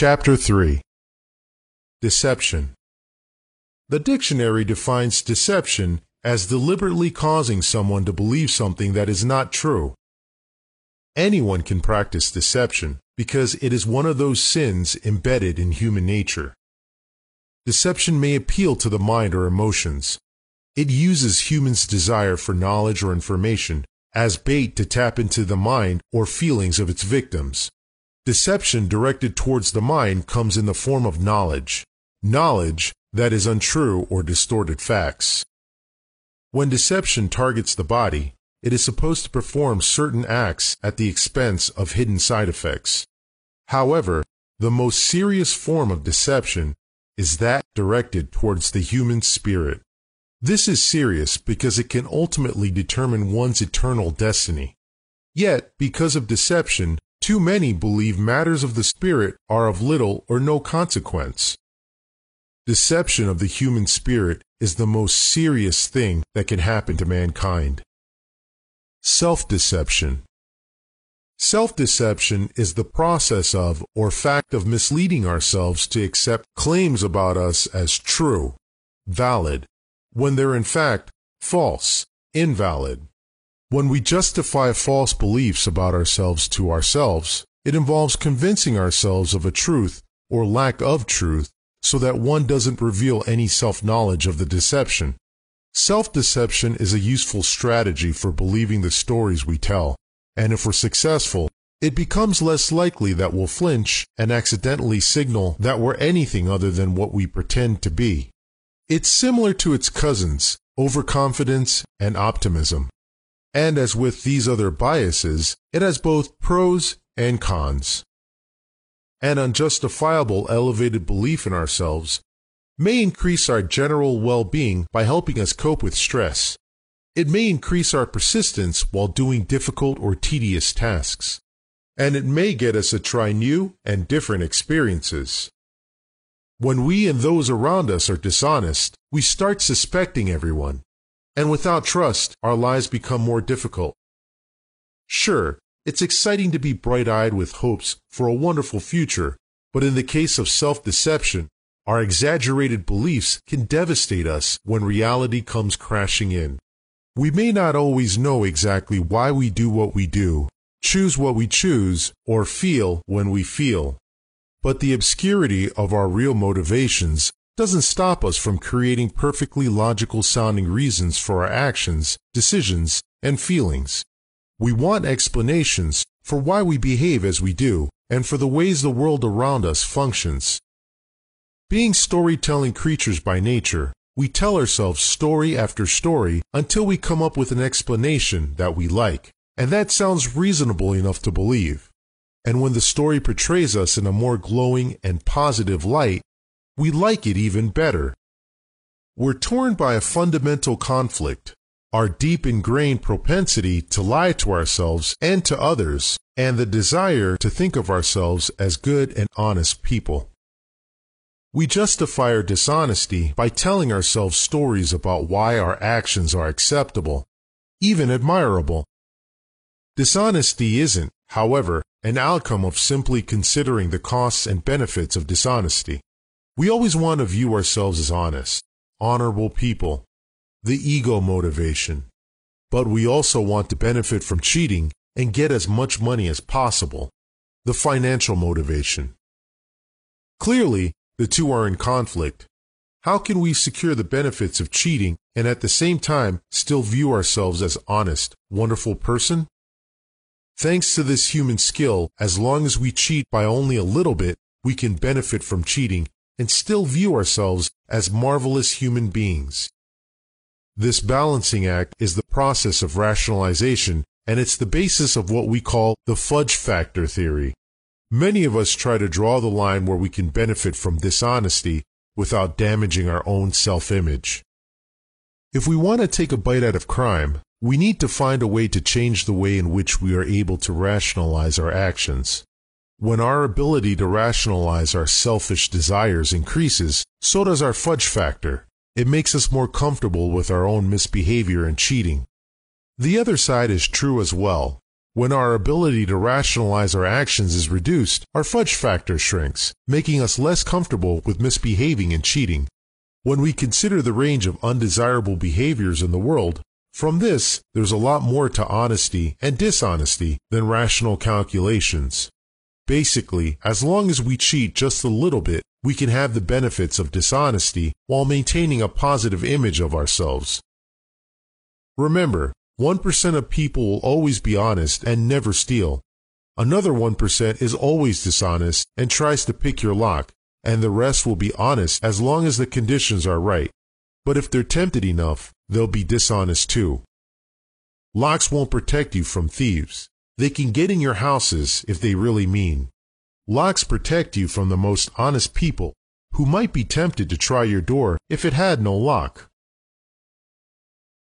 Chapter 3 Deception The dictionary defines deception as deliberately causing someone to believe something that is not true. Anyone can practice deception because it is one of those sins embedded in human nature. Deception may appeal to the mind or emotions. It uses humans' desire for knowledge or information as bait to tap into the mind or feelings of its victims. Deception directed towards the mind comes in the form of knowledge. Knowledge that is untrue or distorted facts. When deception targets the body, it is supposed to perform certain acts at the expense of hidden side effects. However, the most serious form of deception is that directed towards the human spirit. This is serious because it can ultimately determine one's eternal destiny. Yet, because of deception, too many believe matters of the spirit are of little or no consequence. Deception of the human spirit is the most serious thing that can happen to mankind. Self-deception Self-deception is the process of or fact of misleading ourselves to accept claims about us as true, valid, when they're in fact false, invalid. When we justify false beliefs about ourselves to ourselves, it involves convincing ourselves of a truth or lack of truth so that one doesn't reveal any self-knowledge of the deception. Self-deception is a useful strategy for believing the stories we tell, and if we're successful, it becomes less likely that we'll flinch and accidentally signal that we're anything other than what we pretend to be. It's similar to its cousins, overconfidence and optimism. And as with these other biases, it has both pros and cons. An unjustifiable elevated belief in ourselves may increase our general well-being by helping us cope with stress. It may increase our persistence while doing difficult or tedious tasks. And it may get us to try new and different experiences. When we and those around us are dishonest, we start suspecting everyone. And without trust, our lives become more difficult. Sure, it's exciting to be bright-eyed with hopes for a wonderful future, but in the case of self-deception, our exaggerated beliefs can devastate us when reality comes crashing in. We may not always know exactly why we do what we do, choose what we choose, or feel when we feel. But the obscurity of our real motivations doesn't stop us from creating perfectly logical sounding reasons for our actions, decisions, and feelings. We want explanations for why we behave as we do and for the ways the world around us functions. Being storytelling creatures by nature, we tell ourselves story after story until we come up with an explanation that we like, and that sounds reasonable enough to believe. And when the story portrays us in a more glowing and positive light, we like it even better. We're torn by a fundamental conflict, our deep ingrained propensity to lie to ourselves and to others, and the desire to think of ourselves as good and honest people. We justify our dishonesty by telling ourselves stories about why our actions are acceptable, even admirable. Dishonesty isn't, however, an outcome of simply considering the costs and benefits of dishonesty. We always want to view ourselves as honest, honorable people, the ego motivation. But we also want to benefit from cheating and get as much money as possible, the financial motivation. Clearly, the two are in conflict. How can we secure the benefits of cheating and at the same time still view ourselves as honest, wonderful person? Thanks to this human skill, as long as we cheat by only a little bit, we can benefit from cheating and still view ourselves as marvelous human beings. This balancing act is the process of rationalization, and it's the basis of what we call the fudge factor theory. Many of us try to draw the line where we can benefit from dishonesty without damaging our own self-image. If we want to take a bite out of crime, we need to find a way to change the way in which we are able to rationalize our actions. When our ability to rationalize our selfish desires increases, so does our fudge factor. It makes us more comfortable with our own misbehavior and cheating. The other side is true as well. When our ability to rationalize our actions is reduced, our fudge factor shrinks, making us less comfortable with misbehaving and cheating. When we consider the range of undesirable behaviors in the world, from this, there's a lot more to honesty and dishonesty than rational calculations. Basically, as long as we cheat just a little bit, we can have the benefits of dishonesty while maintaining a positive image of ourselves. Remember, 1% of people will always be honest and never steal. Another 1% is always dishonest and tries to pick your lock, and the rest will be honest as long as the conditions are right. But if they're tempted enough, they'll be dishonest too. Locks won't protect you from thieves. They can get in your houses if they really mean. Locks protect you from the most honest people who might be tempted to try your door if it had no lock.